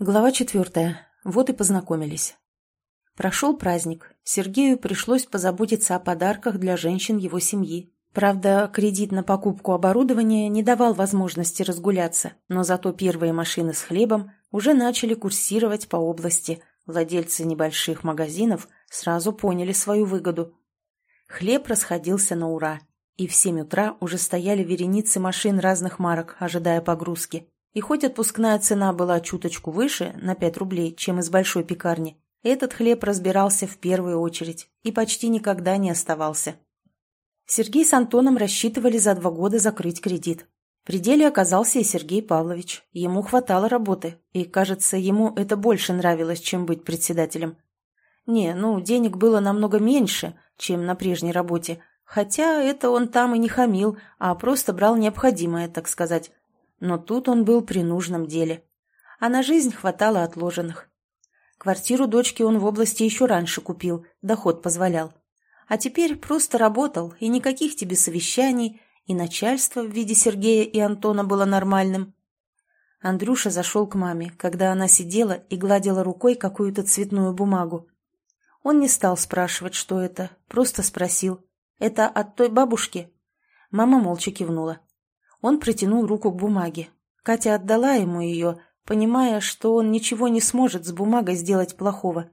Глава четвертая. Вот и познакомились. Прошел праздник. Сергею пришлось позаботиться о подарках для женщин его семьи. Правда, кредит на покупку оборудования не давал возможности разгуляться, но зато первые машины с хлебом уже начали курсировать по области. Владельцы небольших магазинов сразу поняли свою выгоду. Хлеб расходился на ура, и в семь утра уже стояли вереницы машин разных марок, ожидая погрузки. И хоть отпускная цена была чуточку выше, на 5 рублей, чем из большой пекарни, этот хлеб разбирался в первую очередь и почти никогда не оставался. Сергей с Антоном рассчитывали за два года закрыть кредит. При деле оказался и Сергей Павлович. Ему хватало работы, и, кажется, ему это больше нравилось, чем быть председателем. Не, ну, денег было намного меньше, чем на прежней работе, хотя это он там и не хамил, а просто брал необходимое, так сказать. Но тут он был при нужном деле. А на жизнь хватало отложенных. Квартиру дочки он в области еще раньше купил, доход позволял. А теперь просто работал, и никаких тебе совещаний, и начальство в виде Сергея и Антона было нормальным. Андрюша зашел к маме, когда она сидела и гладила рукой какую-то цветную бумагу. Он не стал спрашивать, что это, просто спросил. «Это от той бабушки?» Мама молча кивнула. Он протянул руку к бумаге. Катя отдала ему ее, понимая, что он ничего не сможет с бумагой сделать плохого.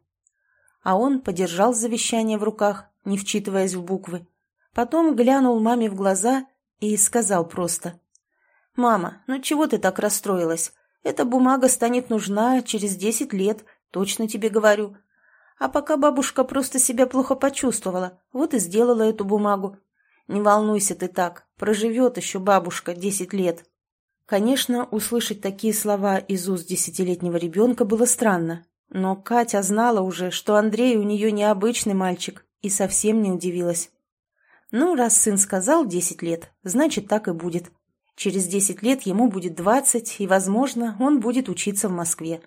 А он подержал завещание в руках, не вчитываясь в буквы. Потом глянул маме в глаза и сказал просто. «Мама, ну чего ты так расстроилась? Эта бумага станет нужна через десять лет, точно тебе говорю. А пока бабушка просто себя плохо почувствовала, вот и сделала эту бумагу. Не волнуйся ты так, проживет еще бабушка десять лет. Конечно, услышать такие слова из уст десятилетнего ребенка было странно, но Катя знала уже, что Андрей у нее необычный мальчик, и совсем не удивилась. Ну, раз сын сказал десять лет, значит, так и будет. Через десять лет ему будет двадцать, и, возможно, он будет учиться в Москве.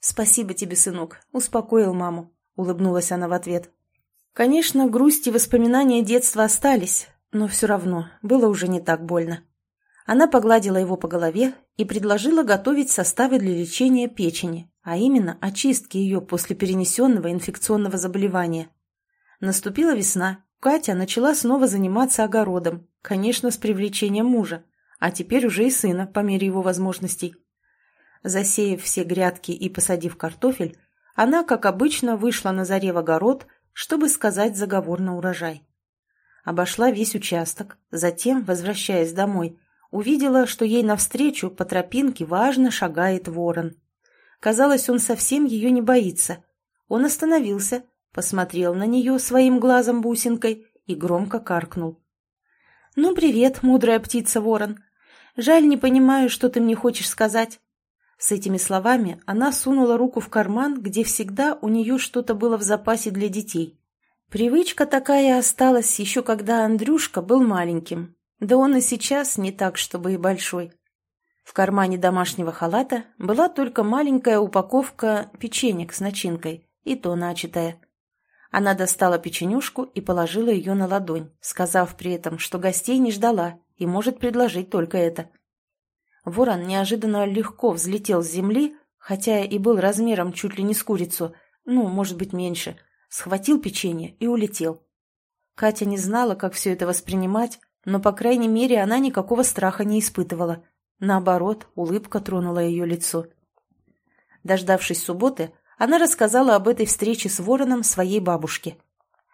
«Спасибо тебе, сынок», — успокоил маму, — улыбнулась она в ответ. Конечно, грусть и воспоминания детства остались, но все равно было уже не так больно. Она погладила его по голове и предложила готовить составы для лечения печени, а именно очистки ее после перенесенного инфекционного заболевания. Наступила весна, Катя начала снова заниматься огородом, конечно, с привлечением мужа, а теперь уже и сына по мере его возможностей. Засеяв все грядки и посадив картофель, она, как обычно, вышла на заре в огород – чтобы сказать заговор на урожай. Обошла весь участок, затем, возвращаясь домой, увидела, что ей навстречу по тропинке важно шагает ворон. Казалось, он совсем ее не боится. Он остановился, посмотрел на нее своим глазом-бусинкой и громко каркнул. «Ну, привет, мудрая птица-ворон. Жаль, не понимаю, что ты мне хочешь сказать. С этими словами она сунула руку в карман, где всегда у нее что-то было в запасе для детей. Привычка такая осталась еще когда Андрюшка был маленьким. Да он и сейчас не так, чтобы и большой. В кармане домашнего халата была только маленькая упаковка печенек с начинкой, и то начатая. Она достала печенюшку и положила ее на ладонь, сказав при этом, что гостей не ждала и может предложить только это. Ворон неожиданно легко взлетел с земли, хотя и был размером чуть ли не с курицу, ну, может быть, меньше, схватил печенье и улетел. Катя не знала, как все это воспринимать, но, по крайней мере, она никакого страха не испытывала. Наоборот, улыбка тронула ее лицо. Дождавшись субботы, она рассказала об этой встрече с вороном своей бабушке.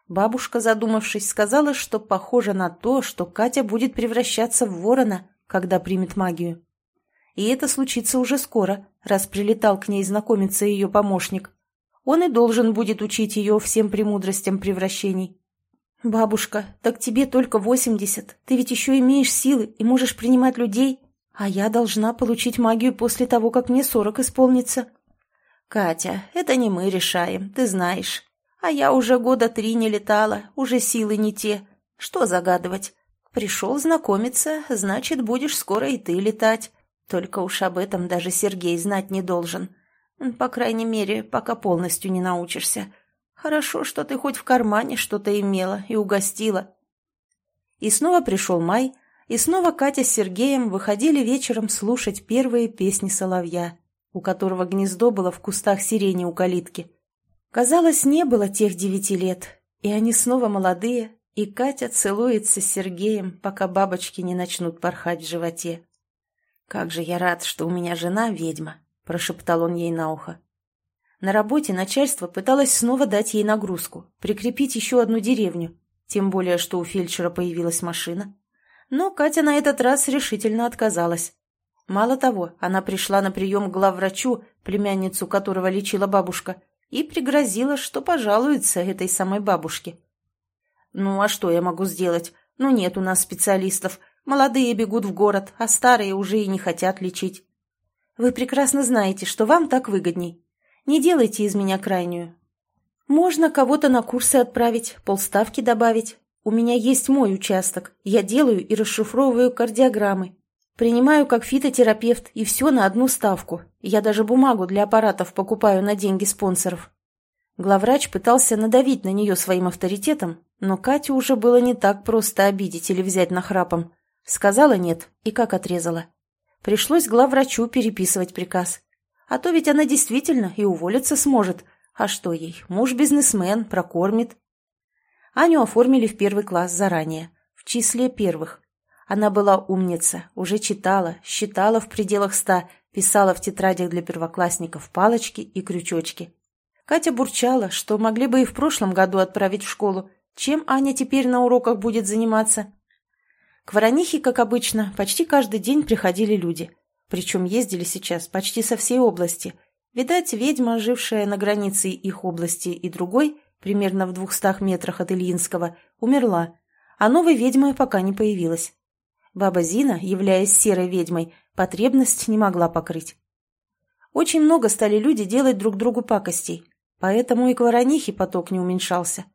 Бабушка, задумавшись, сказала, что похоже на то, что Катя будет превращаться в ворона, когда примет магию. И это случится уже скоро, раз прилетал к ней знакомиться ее помощник. Он и должен будет учить ее всем премудростям превращений. «Бабушка, так тебе только восемьдесят. Ты ведь еще имеешь силы и можешь принимать людей, а я должна получить магию после того, как мне сорок исполнится». «Катя, это не мы решаем, ты знаешь. А я уже года три не летала, уже силы не те. Что загадывать? Пришел знакомиться, значит, будешь скоро и ты летать. Только уж об этом даже Сергей знать не должен. По крайней мере, пока полностью не научишься. Хорошо, что ты хоть в кармане что-то имела и угостила. И снова пришел май, и снова Катя с Сергеем выходили вечером слушать первые песни соловья. у которого гнездо было в кустах сирени у калитки. Казалось, не было тех девяти лет, и они снова молодые, и Катя целуется с Сергеем, пока бабочки не начнут порхать в животе. «Как же я рад, что у меня жена ведьма», — прошептал он ей на ухо. На работе начальство пыталось снова дать ей нагрузку, прикрепить еще одну деревню, тем более, что у фельдшера появилась машина. Но Катя на этот раз решительно отказалась. Мало того, она пришла на прием к главврачу, племянницу которого лечила бабушка, и пригрозила, что пожалуется этой самой бабушке. «Ну, а что я могу сделать? Ну, нет у нас специалистов. Молодые бегут в город, а старые уже и не хотят лечить. Вы прекрасно знаете, что вам так выгодней. Не делайте из меня крайнюю. Можно кого-то на курсы отправить, полставки добавить. У меня есть мой участок. Я делаю и расшифровываю кардиограммы. Принимаю как фитотерапевт, и все на одну ставку. Я даже бумагу для аппаратов покупаю на деньги спонсоров. Главврач пытался надавить на нее своим авторитетом, но Катю уже было не так просто обидеть или взять нахрапом. Сказала нет, и как отрезала. Пришлось главврачу переписывать приказ. А то ведь она действительно и уволиться сможет. А что ей, муж бизнесмен, прокормит. Аню оформили в первый класс заранее, в числе первых. Она была умница, уже читала, считала в пределах ста, писала в тетрадях для первоклассников палочки и крючочки. Катя бурчала, что могли бы и в прошлом году отправить в школу. Чем Аня теперь на уроках будет заниматься? К Воронихе, как обычно, почти каждый день приходили люди. Причем ездили сейчас почти со всей области. Видать, ведьма, жившая на границе их области и другой, примерно в двухстах метрах от Ильинского, умерла, а новой ведьмы пока не появилась. Баба Зина, являясь серой ведьмой, потребность не могла покрыть. Очень много стали люди делать друг другу пакостей, Поэтому и к воронихе поток не уменьшался.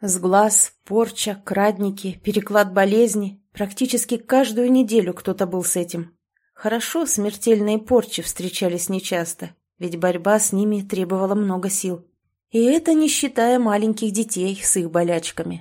Сглаз, порча, крадники, переклад болезни. Практически каждую неделю кто-то был с этим. Хорошо, смертельные порчи встречались нечасто, ведь борьба с ними требовала много сил. И это не считая маленьких детей с их болячками.